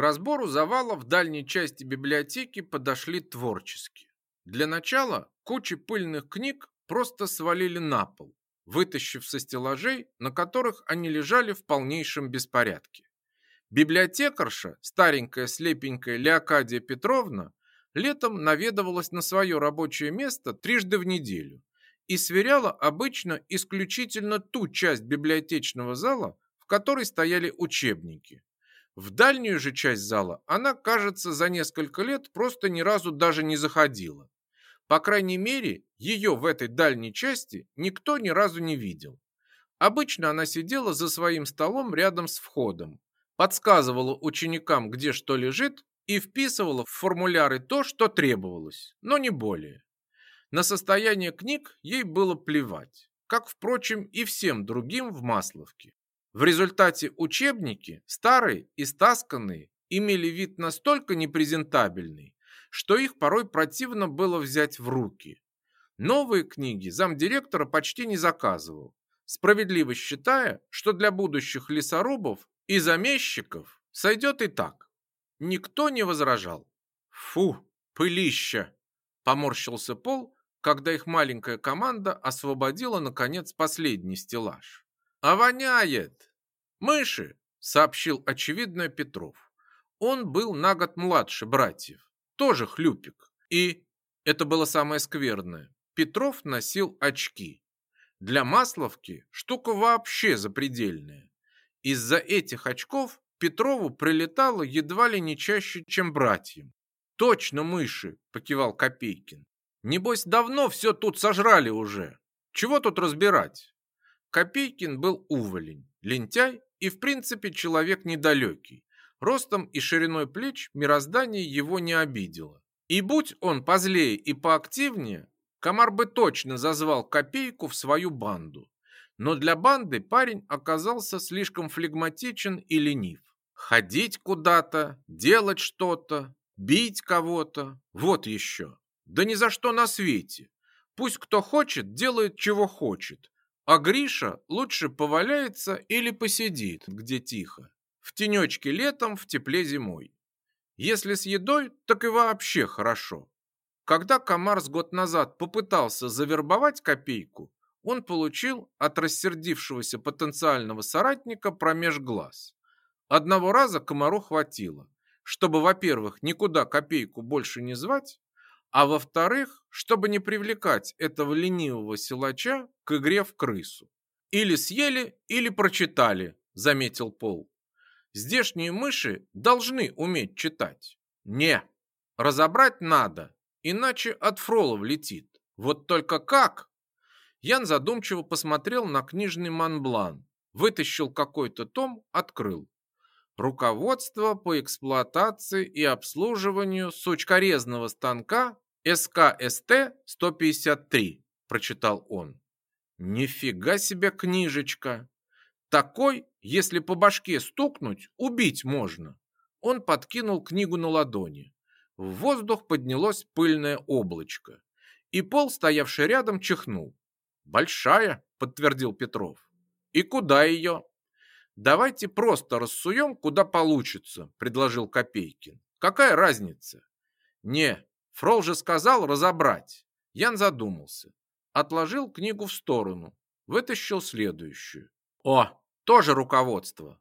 разбору завала в дальней части библиотеки подошли творчески. Для начала кучи пыльных книг просто свалили на пол, вытащив со стеллажей, на которых они лежали в полнейшем беспорядке. Библиотекарша, старенькая слепенькая Леокадия Петровна, летом наведывалась на свое рабочее место трижды в неделю и сверяла обычно исключительно ту часть библиотечного зала, в которой стояли учебники. В дальнюю же часть зала она, кажется, за несколько лет просто ни разу даже не заходила. По крайней мере, ее в этой дальней части никто ни разу не видел. Обычно она сидела за своим столом рядом с входом, подсказывала ученикам, где что лежит, и вписывала в формуляры то, что требовалось, но не более. На состояние книг ей было плевать, как, впрочем, и всем другим в Масловке. В результате учебники, старые и стасканные, имели вид настолько непрезентабельный, что их порой противно было взять в руки. Новые книги замдиректора почти не заказывал, справедливо считая, что для будущих лесорубов и замещиков сойдет и так. Никто не возражал. «Фу, пылища!» – поморщился Пол, когда их маленькая команда освободила, наконец, последний стеллаж. «А воняет!» «Мыши!» – сообщил очевидно Петров. Он был на год младше братьев тоже хлюпик. И, это было самое скверное, Петров носил очки. Для Масловки штука вообще запредельная. Из-за этих очков Петрову прилетало едва ли не чаще, чем братьям. «Точно мыши!» – покивал Копейкин. «Небось, давно все тут сожрали уже. Чего тут разбирать?» Копейкин был уволень, лентяй и, в принципе, человек недалекий. Ростом и шириной плеч мироздание его не обидело. И будь он позлее и поактивнее, Комар бы точно зазвал копейку в свою банду. Но для банды парень оказался слишком флегматичен и ленив. Ходить куда-то, делать что-то, бить кого-то, вот еще. Да ни за что на свете. Пусть кто хочет, делает чего хочет. А Гриша лучше поваляется или посидит, где тихо. В тенечке летом, в тепле зимой. Если с едой, так и вообще хорошо. Когда Комар с год назад попытался завербовать копейку, он получил от рассердившегося потенциального соратника промеж глаз. Одного раза Комару хватило, чтобы, во-первых, никуда копейку больше не звать, а во-вторых, чтобы не привлекать этого ленивого силача к игре в крысу. Или съели, или прочитали, заметил Пол. Здешние мыши должны уметь читать. Не, разобрать надо, иначе от фролов летит. Вот только как? Ян задумчиво посмотрел на книжный манблан, вытащил какой-то том, открыл. Руководство по эксплуатации и обслуживанию сучкорезного станка СКСТ-153, прочитал он. Нифига себе книжечка! Такой, если по башке стукнуть, убить можно. Он подкинул книгу на ладони. В воздух поднялось пыльное облачко. И пол, стоявший рядом, чихнул. «Большая», — подтвердил Петров. «И куда ее?» «Давайте просто рассуем, куда получится», — предложил Копейкин. «Какая разница?» «Не, Фрол же сказал разобрать». Ян задумался. Отложил книгу в сторону. Вытащил следующую. «О, тоже руководство.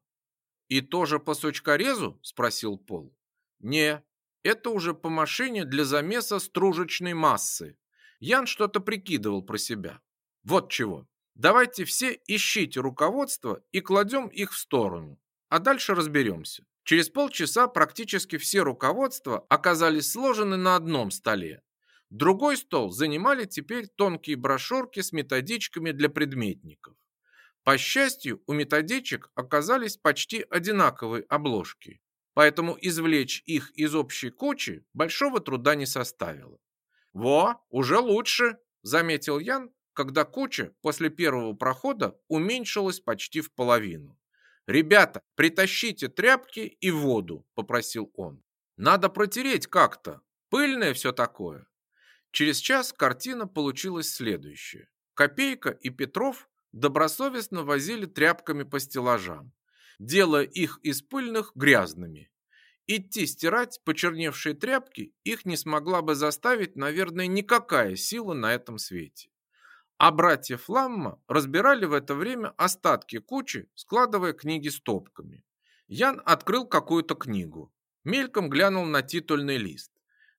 И тоже по сучкорезу? Спросил Пол. Не, это уже по машине для замеса стружечной массы. Ян что-то прикидывал про себя. Вот чего. Давайте все ищите руководство и кладем их в сторону. А дальше разберемся. Через полчаса практически все руководства оказались сложены на одном столе. Другой стол занимали теперь тонкие брошюрки с методичками для предметников. По счастью, у методичек оказались почти одинаковые обложки, поэтому извлечь их из общей кучи большого труда не составило. «Во, уже лучше», – заметил Ян, когда куча после первого прохода уменьшилась почти в половину. «Ребята, притащите тряпки и воду», – попросил он. «Надо протереть как-то. Пыльное все такое». Через час картина получилась следующая. Копейка и Петров добросовестно возили тряпками по стеллажам, делая их из пыльных грязными. Идти стирать почерневшие тряпки их не смогла бы заставить, наверное, никакая сила на этом свете. А братья Фламма разбирали в это время остатки кучи, складывая книги стопками. Ян открыл какую-то книгу. Мельком глянул на титульный лист.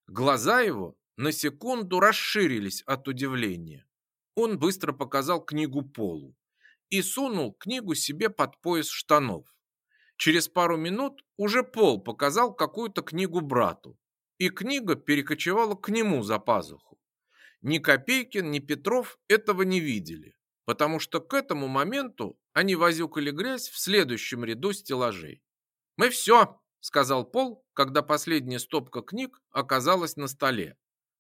Глаза его на секунду расширились от удивления. Он быстро показал книгу Полу и сунул книгу себе под пояс штанов. Через пару минут уже Пол показал какую-то книгу брату, и книга перекочевала к нему за пазуху. Ни Копейкин, ни Петров этого не видели, потому что к этому моменту они возюкали грязь в следующем ряду стеллажей. «Мы все», — сказал Пол, когда последняя стопка книг оказалась на столе.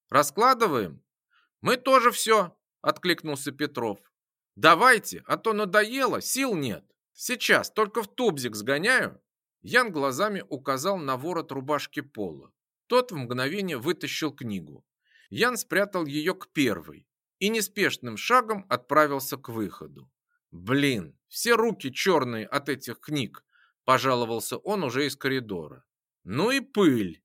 «Раскладываем?» «Мы тоже все», — откликнулся Петров. «Давайте, а то надоело, сил нет». Сейчас, только в тубзик сгоняю. Ян глазами указал на ворот рубашки Пола. Тот в мгновение вытащил книгу. Ян спрятал ее к первой и неспешным шагом отправился к выходу. «Блин, все руки черные от этих книг», – пожаловался он уже из коридора. «Ну и пыль!»